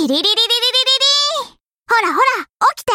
チリリリリリリリリほらほら、起きて